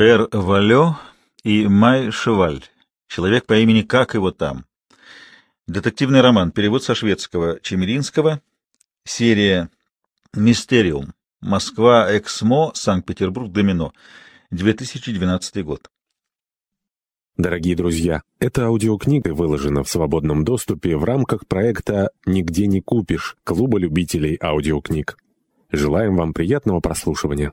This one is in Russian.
Пер Валё и Май Шеваль. Человек по имени Как его там. Детективный роман. Перевод со шведского Чемеринского. Серия «Мистериум». Москва, Эксмо, Санкт-Петербург, Домино. 2012 год. Дорогие друзья, эта аудиокнига выложена в свободном доступе в рамках проекта «Нигде не купишь» Клуба любителей аудиокниг. Желаем вам приятного прослушивания.